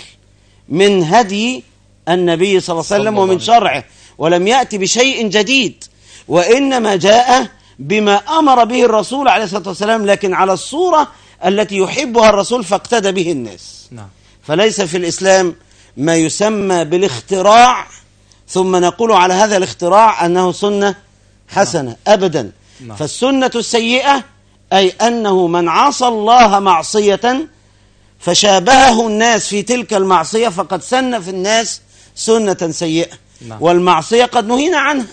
من هدي النبي صلى الله عليه وسلم ومن شرعه ولم يأتي بشيء جديد وإنما جاء بما أمر به الرسول عليه الصلاة والسلام لكن على الصورة التي يحبها الرسول فاقتدى به الناس نعم فليس في الإسلام ما يسمى بالاختراع ثم نقول على هذا الاختراع أنه سنة حسنة أبدا. نعم. فالسنة السيئة أي أنه من عصى الله معصية فشابهه الناس في تلك المعصية فقد سن في الناس سنة سيئة. نعم. والمعصية قد نهينا عنها.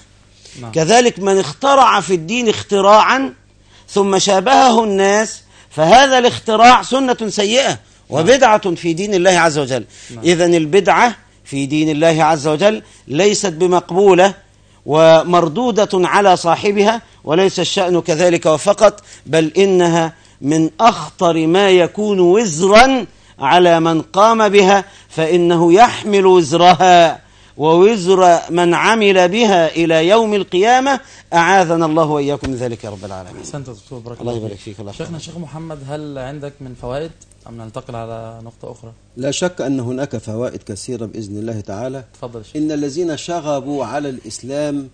نعم. كذلك من اخترع في الدين اختراعا ثم شابهه الناس فهذا الاختراع سنة سيئة وبدعة في دين الله عز وجل. إذا البدعة في دين الله عز وجل ليست بمقبولة ومردودة على صاحبها وليس الشأن كذلك وفقط بل إنها من أخطر ما يكون وزرا على من قام بها فإنه يحمل وزرها ووزر من عمل بها إلى يوم القيامة أعاذنا الله وإياكم من ذلك يا رب العالمين. أحسنت دكتور بارك الله يبارك فيك. الله شيخنا. شيخ محمد هل عندك من فوائد؟ أم ننتقل على نقطة أخرى؟ لا شك أن هناك فوائد كثيرة بإذن الله تعالى. تفضل إن الذين شغبوا على الإسلام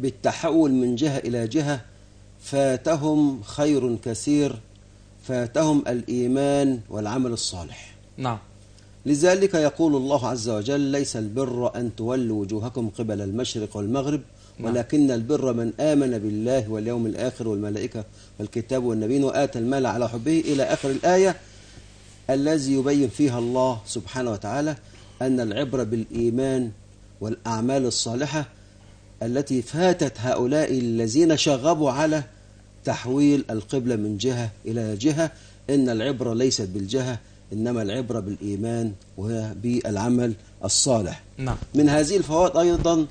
بالتحول من جهة إلى جهة فاتهم خير كثير فاتهم الإيمان والعمل الصالح. نعم. لذلك يقول الله عز وجل ليس البر أن تولوا وجوهكم قبل المشرق والمغرب نعم. ولكن البر من آمن بالله واليوم الآخر والملائكة والكتاب والنبيين وآتى المال على حبه إلى آخر الآية الذي يبين فيها الله سبحانه وتعالى أن العبرة بالإيمان والأعمال الصالحة التي فاتت هؤلاء الذين شغبوا على تحويل القبلة من جهة إلى جهة إن العبرة ليست بالجهة إنما العبرة بالإيمان وبالعمل الصالح نعم من هذه الفوائد أيضا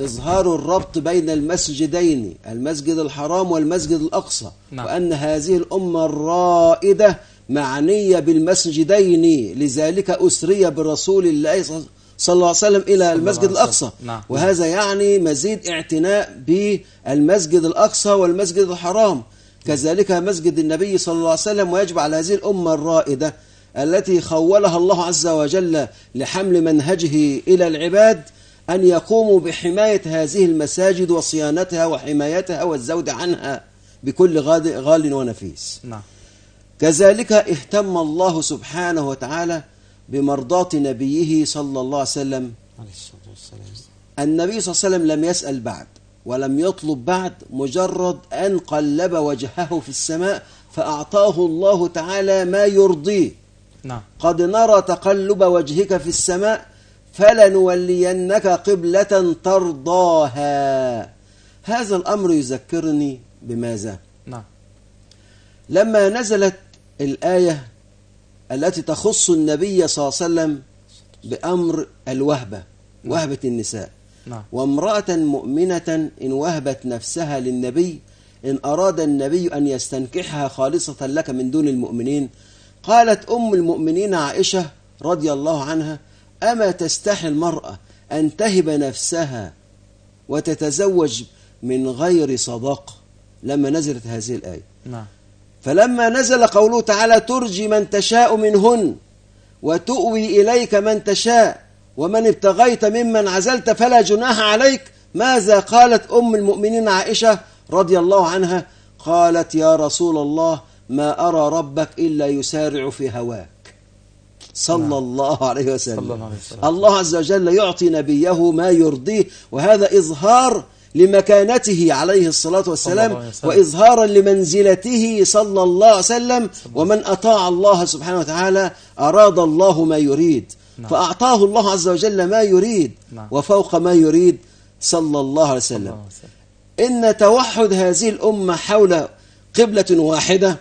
إظهار الربط بين المسجدين المسجد الحرام والمسجد الأقصى نعم. وأن هذه الأمة الرائدة معنية بالمسجدين لذلك أسري برسول الله صلى الله عليه وسلم إلى المسجد. الأقصى نعم. وهذا يعني مزيد اعتناء بالمسجد الأقصى والمسجد الحرام كذلك مسجد النبي صلى الله عليه وسلم ويجب على هذه الأمة الرائدة التي خولها الله عز وجل لحمل منهجه إلى العباد أن يقوموا بحماية هذه المساجد وصيانتها وحمايتها والزود عنها بكل غال ونفيس نعم كذلك اهتم الله سبحانه وتعالى بمرضاة نبيه صلى الله عليه وسلم. النبي صلى الله عليه وسلم لم يسأل بعد ولم يطلب بعد مجرد أن قلب وجهه في السماء فأعطاه الله تعالى ما يرضيه. نعم. قد نرى تقلب وجهك في السماء فلنولينك قبلة ترضاها. هذا الأمر يذكرني بماذا؟ نعم لما نزلت الآية التي تخص النبي صلى الله عليه وسلم بأمر الوهبة وهبة النساء. نعم. وامرأة مؤمنة إن وهبت نفسها للنبي إن أراد النبي أن يستنكحها خالصة لك من دون المؤمنين. قالت أم المؤمنين عائشة رضي الله عنها أما تستحي المرأة أن تهب نفسها وتتزوج من غير صداق لما نزلت هذه الآية. نعم. فلما نزل قوله تعالى ترجي من تشاء منهن وتؤوي إليك من تشاء ومن ابتغيت ممن عزلت فلا جناح عليك ماذا قالت أم المؤمنين عائشة رضي الله عنها؟ قالت يا رسول الله ما أرى ربك إلا يسارع في هواك. صلى الله عليه وسلم. صلى الله عليه. الله عز وجل يعطي نبيه ما يرضيه وهذا إظهار لمكانته عليه الصلاة والسلام. وإظهارا لمنزلته صلى الله عليه وسلم ومن أطاع الله سبحانه وتعالى أراد الله ما يريد نعم. فأعطاه الله عز وجل ما يريد نعم. وفوق ما يريد صلى الله عليه وسلم الله عليه وسلم. إن توحد هذه الأمة حول قبلة واحدة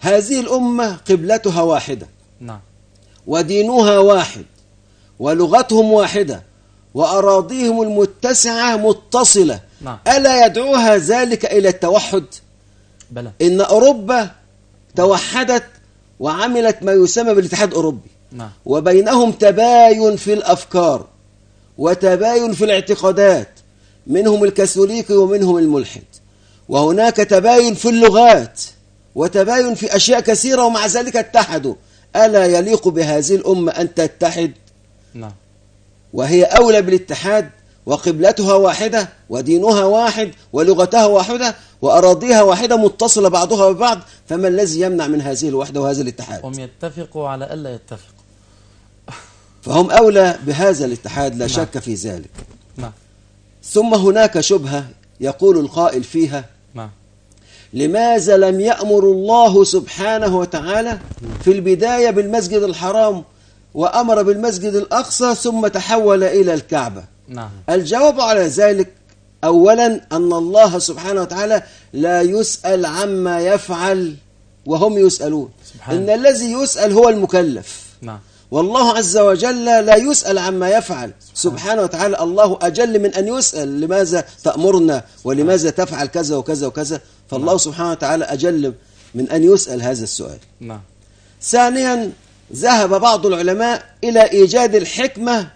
هذه الأمة قبلتها واحدة نعم ودينها واحد ولغتهم واحدة وأراضيهم المتسعة متصلة. نعم. ألا يدعوها ذلك إلى التوحد؟ بلى. إن أوروبا توحدت وعملت ما يسمى بالاتحاد الأوروبي. نعم. وبينهم تباين في الأفكار وتباين في الاعتقادات منهم الكاثوليكي ومنهم الملحد. وهناك تباين في اللغات وتباين في أشياء كثيرة ومع ذلك اتحدوا. ألا يليق بهذه الأمة أن تتحد؟ نعم. وهي أولى بالاتحاد وقبلتها واحدة ودينها واحد ولغتها واحدة وأراضيها واحدة متصلة بعضها ببعض فما الذي يمنع من هذه الوحدة وهذا الاتحاد؟ هم يتفقوا على ألا يتفقوا. فهم أولى بهذا الاتحاد لا نعم. شك في ذلك. نعم. ثم هناك شبهة يقول القائل فيها نعم. لماذا لم يأمر الله سبحانه وتعالى في البداية بالمسجد الحرام وأمر بالمسجد الأقصى ثم تحول إلى الكعبة. نعم. الجواب على ذلك أولا أن الله سبحانه وتعالى لا يسأل عما يفعل وهم يسألون. سبحانه. إن الذي يسأل هو المكلف. نعم. والله عز وجل لا يسأل عما يفعل. سبحانه وتعالى الله أجل من أن يسأل. لماذا تأمرنا؟ ولماذا تفعل كذا وكذا وكذا؟ فالله سبحانه وتعالى أجل من أن يسأل هذا السؤال. نعم. ثانيا ذهب بعض العلماء إلى إيجاد الحكمة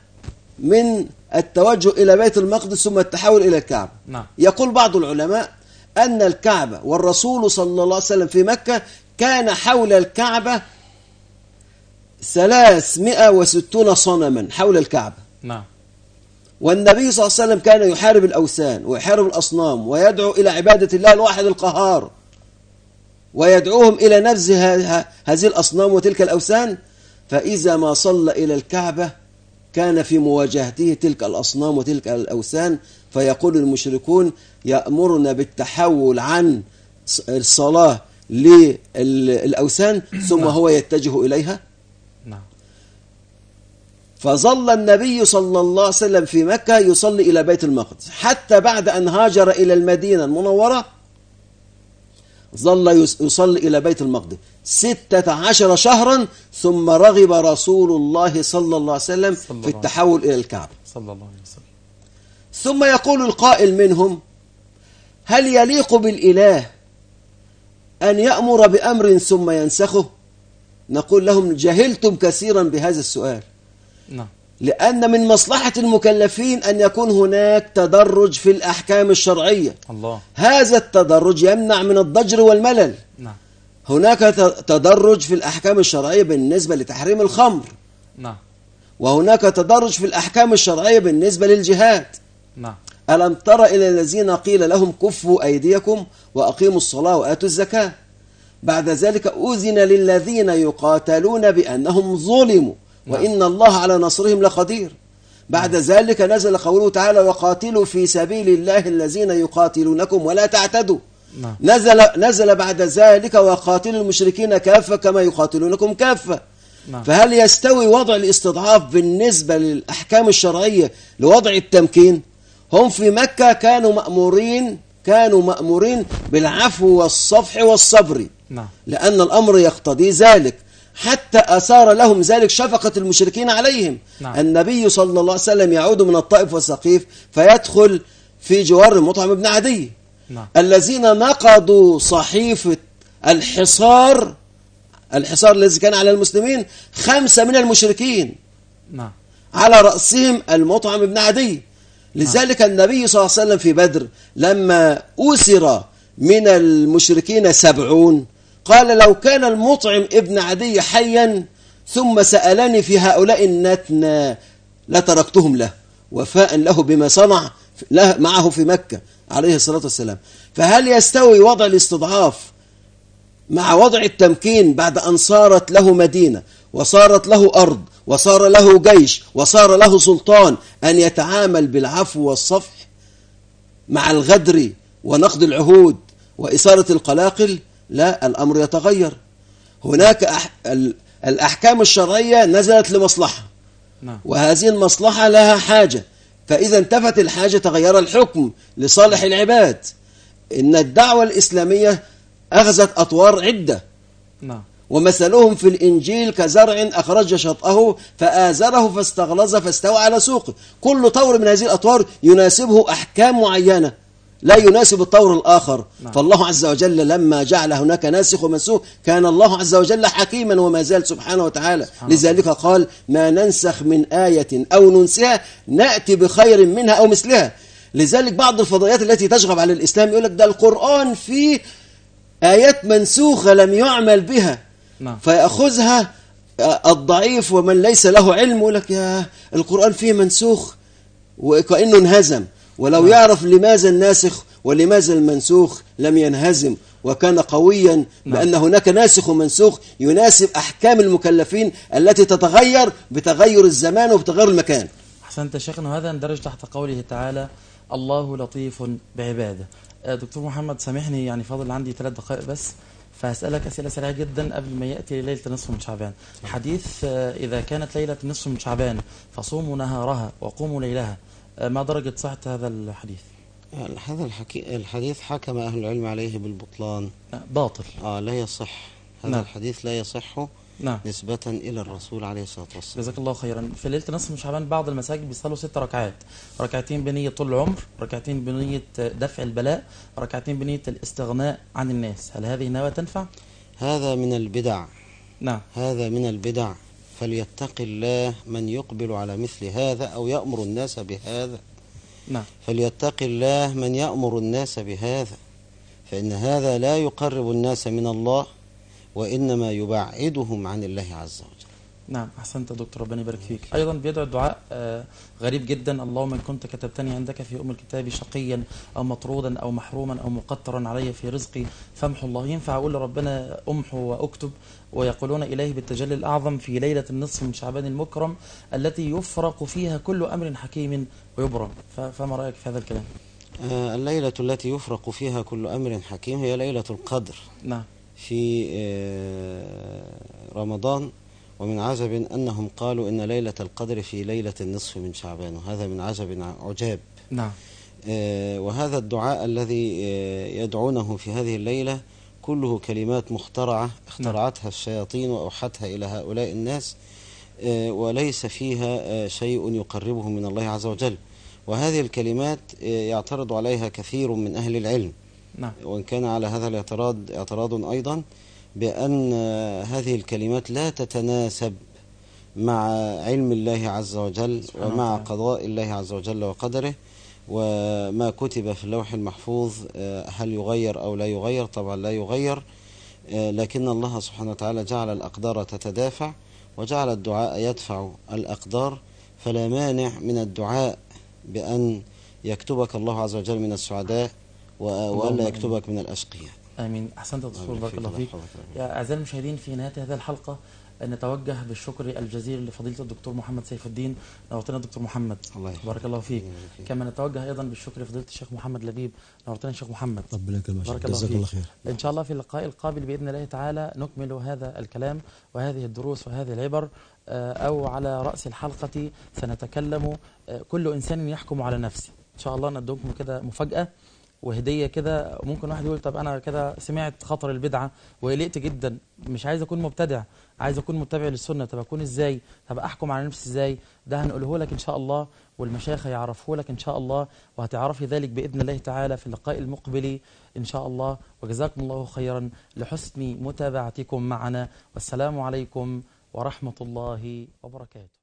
من التوجه إلى بيت المقدس ثم التحول إلى الكعبة. نعم. يقول بعض العلماء أن الكعبة والرسول صلى الله عليه وسلم في مكة كان حول الكعبة ثلاثمائة وستون صنما حول الكعبة. نعم. والنبي صلى الله عليه وسلم كان يحارب الأوثان ويحارب الأصنام ويدعو إلى عبادة الله الواحد القهار. ويدعوهم إلى نبذ هذه الأصنام وتلك الأوثان. فإذا ما صلى إلى الكعبة كان في مواجهته تلك الأصنام وتلك الأوثان فيقول المشركون يأمرنا بالتحول عن الصلاة للأوثان ثم نعم. هو يتجه إليها. نعم. فظل النبي صلى الله عليه وسلم في مكة يصلي إلى بيت المقدس حتى بعد أن هاجر إلى المدينة المنورة ظل يصلي إلى بيت المقدس ستة عشر شهرا ثم رغب رسول الله صلى الله عليه وسلم صلى الله في التحول إلى الكعبة. صلى الله عليه وسلم. ثم يقول القائل منهم هل يليق بالإله أن يأمر بأمر ثم ينسخه؟ نقول لهم جهلتم كثيرا بهذا السؤال. نعم. لأن من مصلحة المكلفين أن يكون هناك تدرج في الأحكام الشرعية. الله. هذا التدرج يمنع من الضجر والملل. نعم. هناك تدرج في الأحكام الشرعية بالنسبة لتحريم الخمر. نعم. وهناك تدرج في الأحكام الشرعية بالنسبة للجهاد. نعم. ألم تر إلى الذين قيل لهم كفوا أيديكم وأقيموا الصلاة وآتوا الزكاة؟ بعد ذلك أذن للذين يقاتلون بأنهم ظلموا. وإن الله على نصرهم لقدير. بعد ذلك نزل قوله تعالى وقاتلوا في سبيل الله الذين يقاتلونكم ولا تعتدوا. نعم. نزل نزل بعد ذلك وقاتلوا المشركين كافة كما يقاتلونكم كافة. نعم. فهل يستوي وضع الاستضعاف بالنسبة للأحكام الشرعية لوضع التمكين؟ هم في مكة كانوا مأمورين كانوا مأمورين بالعفو والصفح والصبر. نعم. لأن الأمر يقتضي ذلك. حتى أثار لهم ذلك شفقة المشركين عليهم. نعم. النبي صلى الله عليه وسلم يعود من الطائف والسقيف فيدخل في جوار مطعم بن عدي. نعم. الذين نقضوا صحيفة الحصار الحصار الذي كان على المسلمين خمسة من المشركين نعم. على رأسهم المطعم بن عدي. لذلك النبي صلى الله عليه وسلم في بدر لما أسر من المشركين سبعون قال لو كان المطعم ابن عدي حيا ثم سألني في هؤلاء النتنى لتركتهم له وفاء له بما صنع له معه في مكة عليه الصلاة والسلام. فهل يستوي وضع الاستضعاف مع وضع التمكين بعد أن صارت له مدينة وصارت له أرض وصار له جيش وصار له سلطان أن يتعامل بالعفو والصفح مع الغدر ونقض العهود وإثارة القلاقل؟ لا الأمر يتغير. هناك أح... ال- الأحكام الشرعية نزلت لمصلحة. نعم. وهذه المصلحة لها حاجة. فإذا انتفت الحاجة تغير الحكم لصالح العباد. إن الدعوة الإسلامية أخذت أطوار عدة. نعم. ومثلهم في الإنجيل كزرع أخرج شطأه فآزره فاستغلظ فاستوى على سوقه. كل طور من هذه الأطوار يناسبه أحكام معينة. لا يناسب الطور الآخر. نعم. فالله عز وجل لما جعل هناك ناسخ ومنسوخ كان الله عز وجل حكيما وما زال سبحانه وتعالى. سبحانه لذلك قال ما ننسخ من آية أو ننسها نأتي بخير منها أو مثلها. لذلك بعض الفضائيات التي تشغب على الإسلام يقول لك ده القرآن فيه آيات منسوخة لم يعمل بها. نعم. فيأخذها الضعيف ومن ليس له علم يقول لك يا القرآن فيه منسوخ وكأنه انهزم. ولو يعرف لماذا الناسخ ولماذا المنسوخ لم ينهزم وكان قويا بأن هناك ناسخ ومنسوخ يناسب أحكام المكلفين التي تتغير بتغير الزمان وبتغير المكان. أحسنت شيخنا هذا يندرج تحت قوله تعالى الله لطيف بعباده. آه، دكتور محمد سامحني يعني فاضل عندي ثلاث دقائق بس فهسألك أسئلة سريعة جدا قبل ما يأتي ليلة نصف من شعبان. حديث آه، إذا كانت ليلة نصف من شعبان فصوموا نهارها وقوموا ليلها. ما درجة صحة هذا الحديث؟ هذا الحكي الحديث حكم أهل العلم عليه بالبطلان. آه، باطل. آه لا يصح. هذا نعم. الحديث لا يصح نعم. نسبة إلى الرسول عليه الصلاة والسلام. جزاك الله خيرا. في ليلة نصف من شعبان بعض المساجد بيصلوا ست ركعات. ركعتين بنية طول العمر ركعتين بنية دفع البلاء ركعتين بنية الاستغناء عن الناس. هل هذه نوى تنفع؟ هذا من البدع. نعم. هذا من البدع. فليتق الله من يقبل على مثل هذا أو يأمر الناس بهذا. نعم. فليتق الله من يأمر الناس بهذا. فإن هذا لا يقرب الناس من الله وإنما يبعدهم عن الله عز وجل. نعم أحسنت يا دكتور ربنا يبارك فيك. أيضا بيدعو الدعاء آه، غريب جدا. اللهم إن كنت كتبتني عندك في أم الكتاب شقيا أو مطرودا أو محروما أو مقترا علي في رزقي فامحو الله. ينفع أقول لربنا امحو وأكتب. ويقولون إليه بالتجلي الأعظم في ليلة النصف من شعبان المكرم التي يفرق فيها كل أمر حكيم ويبرم. فما رأيك في هذا الكلام؟ آه، الليلة التي يفرق فيها كل أمر حكيم هي ليلة القدر. نعم. في آه، رمضان ومن عجب أنهم قالوا إن ليلة القدر في ليلة النصف من شعبان وهذا من عجب عجاب. نعم. آه، وهذا الدعاء الذي يدعونه في هذه الليلة كله كلمات مخترعة اخترعتها الشياطين وأوحتها إلى هؤلاء الناس آه، وليس فيها آه، شيء يقربهم من الله عز وجل. وهذه الكلمات آه، يعترض عليها كثير من أهل العلم. نعم. وإن كان على هذا الاعتراض اعتراض أيضا بأن هذه الكلمات لا تتناسب مع علم الله عز وجل ومع. قضاء الله عز وجل وقدره. وما كتب في اللوح المحفوظ آه، هل يغير أو لا يغير؟ طبعا لا يغير آه، لكن الله سبحانه وتعالى جعل الأقدار تتدافع وجعل الدعاء يدفع الأقدار. فلا مانع من الدعاء بأن يكتبك الله عز وجل من السعداء وألا آمين. يكتبك من الأشقياء. آمين. أحسنت يا دكتور بارك الله فيك. يا أعزائي المشاهدين في نهاية هذه الحلقة نتوجه بالشكر الجزيل لفضيلة الدكتور محمد سيف الدين. نورتنا دكتور محمد. الله يحفظك. بارك الله فيك. الله. كما نتوجه أيضا بالشكر لفضيلة الشيخ محمد لبيب. نورتنا يا شيخ محمد. ربنا يكرمك بارك الله جزاك فيك. الله خير. إن شاء الله في اللقاء القابل بإذن الله تعالى نكمل هذا الكلام وهذه الدروس وهذه العبر آه، أو على رأس الحلقة سنتكلم آه، كل إنسان يحكم على نفسه. إن شاء الله ندوكم كده مفاجأة. وهدية كده ممكن واحد يقول طب أنا كده سمعت خطر البدعة وقلقت جدا مش عايز أكون مبتدع عايز أكون متبع للسنة طب أكون إزاي؟ طب أحكم على نفسي إزاي؟ ده هنقوله لك إن شاء الله والمشايخ هيعرفوه لك إن شاء الله وهتعرفي ذلك بإذن الله تعالى في اللقاء المقبل إن شاء الله. وجزاكم الله خيرا لحسن متابعتكم معنا. والسلام عليكم ورحمة الله وبركاته.